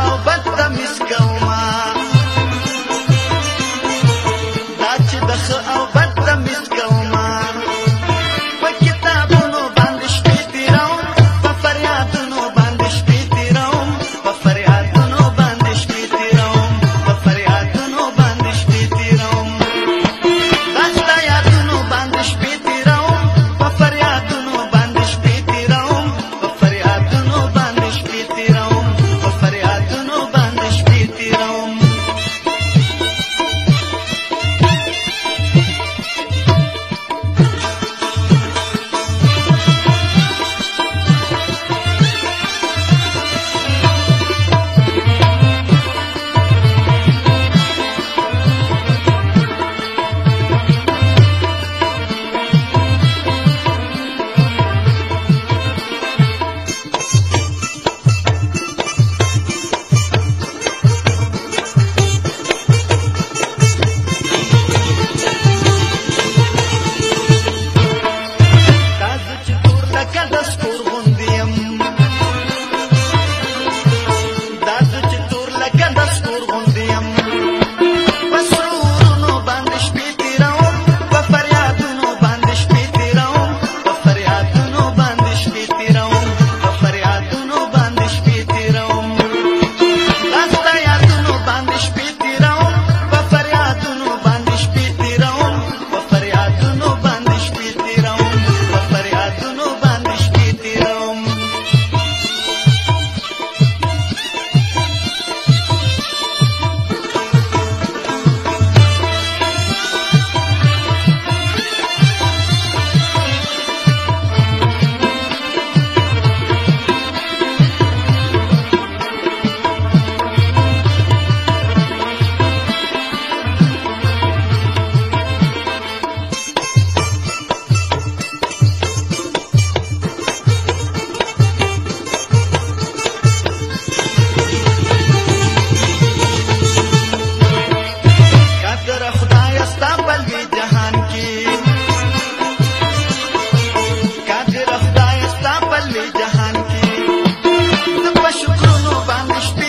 ao bato da miscão. شکرونو باندې